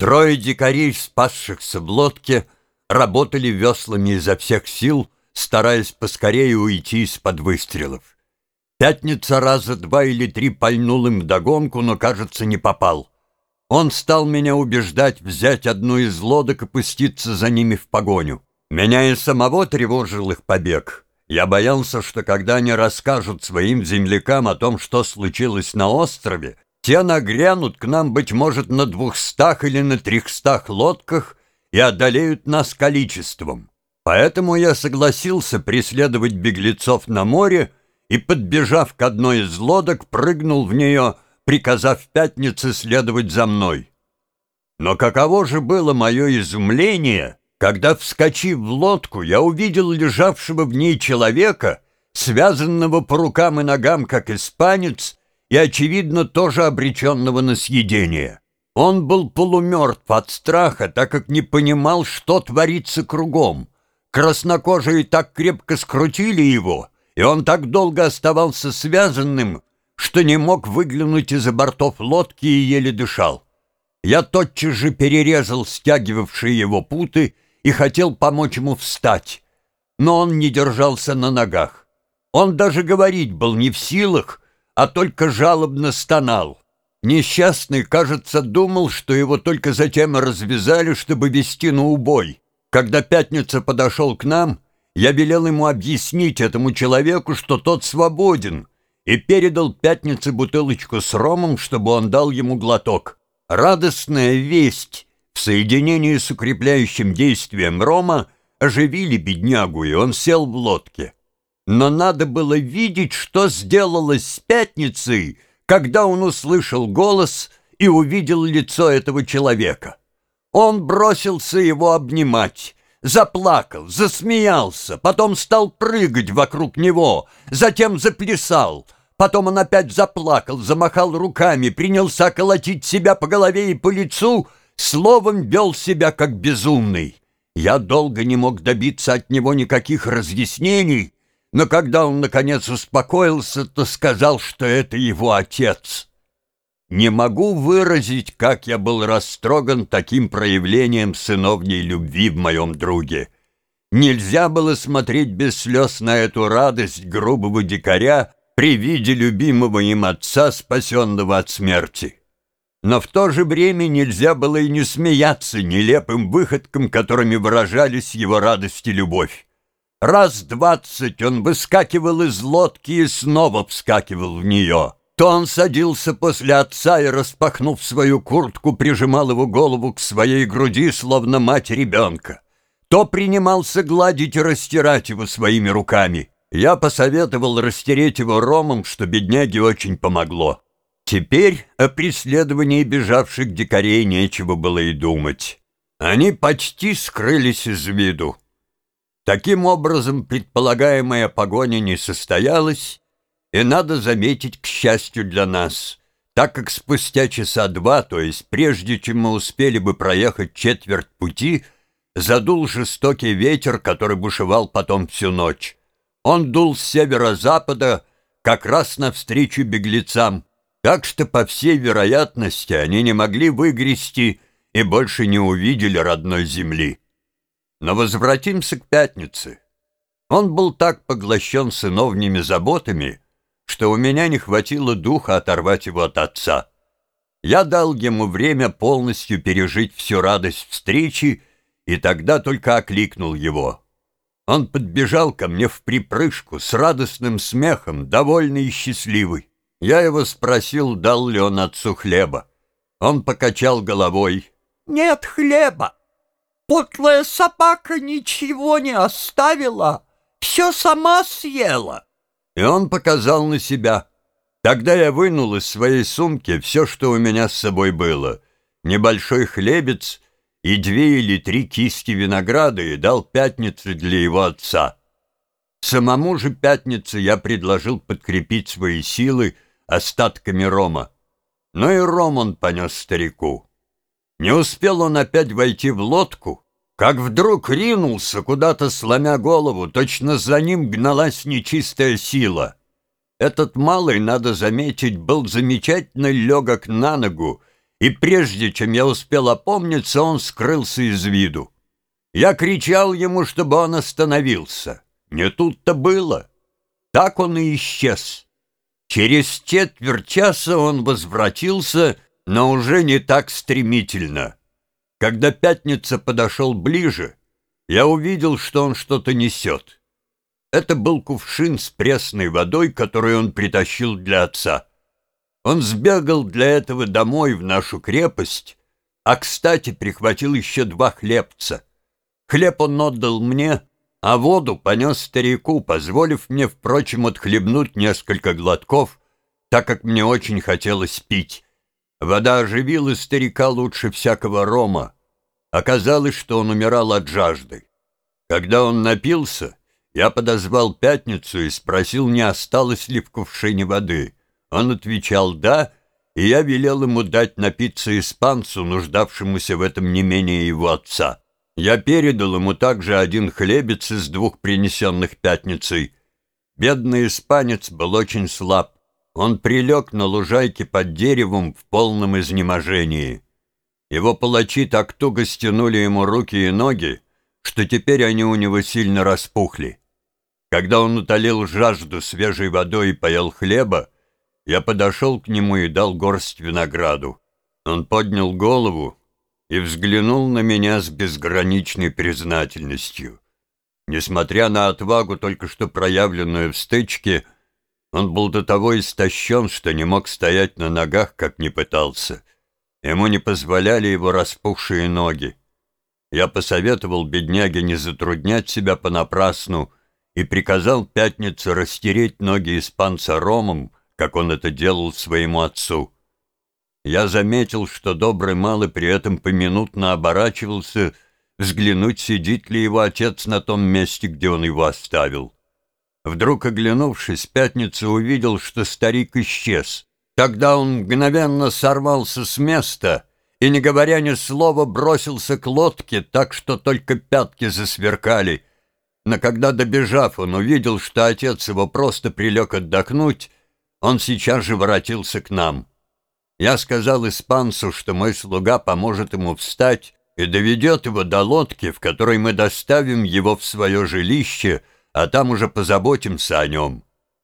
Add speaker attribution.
Speaker 1: Трое дикарей, спасшихся в лодке, работали веслами изо всех сил, стараясь поскорее уйти из-под выстрелов. Пятница раза два или три пальнул им вдогонку, но, кажется, не попал. Он стал меня убеждать взять одну из лодок и пуститься за ними в погоню. Меня и самого тревожил их побег. Я боялся, что когда они расскажут своим землякам о том, что случилось на острове, те нагрянут к нам, быть может, на двухстах или на трехстах лодках и одолеют нас количеством. Поэтому я согласился преследовать беглецов на море и, подбежав к одной из лодок, прыгнул в нее, приказав пятнице следовать за мной. Но каково же было мое изумление, когда, вскочив в лодку, я увидел лежавшего в ней человека, связанного по рукам и ногам, как испанец, и, очевидно, тоже обреченного на съедение. Он был полумертв от страха, так как не понимал, что творится кругом. Краснокожие так крепко скрутили его, и он так долго оставался связанным, что не мог выглянуть из-за бортов лодки и еле дышал. Я тотчас же перерезал стягивавшие его путы и хотел помочь ему встать, но он не держался на ногах. Он даже говорить был не в силах, а только жалобно стонал. Несчастный, кажется, думал, что его только затем развязали, чтобы вести на убой. Когда Пятница подошел к нам, я велел ему объяснить этому человеку, что тот свободен, и передал Пятнице бутылочку с ромом, чтобы он дал ему глоток. Радостная весть в соединении с укрепляющим действием рома оживили беднягу, и он сел в лодке. Но надо было видеть, что сделалось с Пятницей, когда он услышал голос и увидел лицо этого человека. Он бросился его обнимать, заплакал, засмеялся, потом стал прыгать вокруг него, затем заплясал — Потом он опять заплакал, замахал руками, принялся колотить себя по голове и по лицу, словом, вел себя как безумный. Я долго не мог добиться от него никаких разъяснений, но когда он, наконец, успокоился, то сказал, что это его отец. Не могу выразить, как я был растроган таким проявлением сыновней любви в моем друге. Нельзя было смотреть без слез на эту радость грубого дикаря, при виде любимого им отца, спасенного от смерти. Но в то же время нельзя было и не смеяться нелепым выходкам, которыми выражались его радость и любовь. Раз двадцать он выскакивал из лодки и снова вскакивал в нее. То он садился после отца и, распахнув свою куртку, прижимал его голову к своей груди, словно мать ребенка. То принимался гладить и растирать его своими руками. Я посоветовал растереть его ромом, что бедняге очень помогло. Теперь о преследовании бежавших дикарей нечего было и думать. Они почти скрылись из виду. Таким образом, предполагаемая погоня не состоялась, и надо заметить, к счастью для нас, так как спустя часа два, то есть прежде чем мы успели бы проехать четверть пути, задул жестокий ветер, который бушевал потом всю ночь. Он дул с северо-запада как раз навстречу беглецам, так что, по всей вероятности, они не могли выгрести и больше не увидели родной земли. Но возвратимся к пятнице. Он был так поглощен сыновними заботами, что у меня не хватило духа оторвать его от отца. Я дал ему время полностью пережить всю радость встречи, и тогда только окликнул его. Он подбежал ко мне в припрыжку с радостным смехом, довольный и счастливый. Я его спросил, дал ли он отцу хлеба. Он покачал головой.
Speaker 2: «Нет хлеба. Потлая собака ничего не оставила, все сама съела».
Speaker 1: И он показал на себя. Тогда я вынул из своей сумки все, что у меня с собой было. Небольшой хлебец — и две или три кисти винограда и дал пятнице для его отца. Самому же пятнице я предложил подкрепить свои силы остатками рома. Но и ром он понес старику. Не успел он опять войти в лодку, как вдруг ринулся куда-то, сломя голову, точно за ним гналась нечистая сила. Этот малый, надо заметить, был замечательно легок на ногу, и прежде чем я успел опомниться, он скрылся из виду. Я кричал ему, чтобы он остановился. Не тут-то было. Так он и исчез. Через четверть часа он возвратился, но уже не так стремительно. Когда пятница подошел ближе, я увидел, что он что-то несет. Это был кувшин с пресной водой, который он притащил для отца. Он сбегал для этого домой в нашу крепость, а, кстати, прихватил еще два хлебца. Хлеб он отдал мне, а воду понес старику, позволив мне, впрочем, отхлебнуть несколько глотков, так как мне очень хотелось пить. Вода оживила старика лучше всякого рома. Оказалось, что он умирал от жажды. Когда он напился, я подозвал пятницу и спросил, не осталось ли в кувшине воды. Он отвечал «да», и я велел ему дать напиться испанцу, нуждавшемуся в этом не менее его отца. Я передал ему также один хлебец из двух принесенных пятницей. Бедный испанец был очень слаб. Он прилег на лужайке под деревом в полном изнеможении. Его палачи так туго стянули ему руки и ноги, что теперь они у него сильно распухли. Когда он утолил жажду свежей водой и поел хлеба, я подошел к нему и дал горсть винограду. Он поднял голову и взглянул на меня с безграничной признательностью. Несмотря на отвагу, только что проявленную в стычке, он был до того истощен, что не мог стоять на ногах, как не пытался. Ему не позволяли его распухшие ноги. Я посоветовал бедняге не затруднять себя понапрасну и приказал пятнице растереть ноги испанца ромом, как он это делал своему отцу. Я заметил, что добрый малый при этом поминутно оборачивался, взглянуть, сидит ли его отец на том месте, где он его оставил. Вдруг, оглянувшись, пятница увидел, что старик исчез. Тогда он мгновенно сорвался с места и, не говоря ни слова, бросился к лодке, так что только пятки засверкали. Но когда, добежав, он увидел, что отец его просто прилег отдохнуть, он сейчас же воротился к нам. Я сказал испанцу, что мой слуга поможет ему встать и доведет его до лодки, в которой мы доставим его в свое жилище, а там уже позаботимся о нем.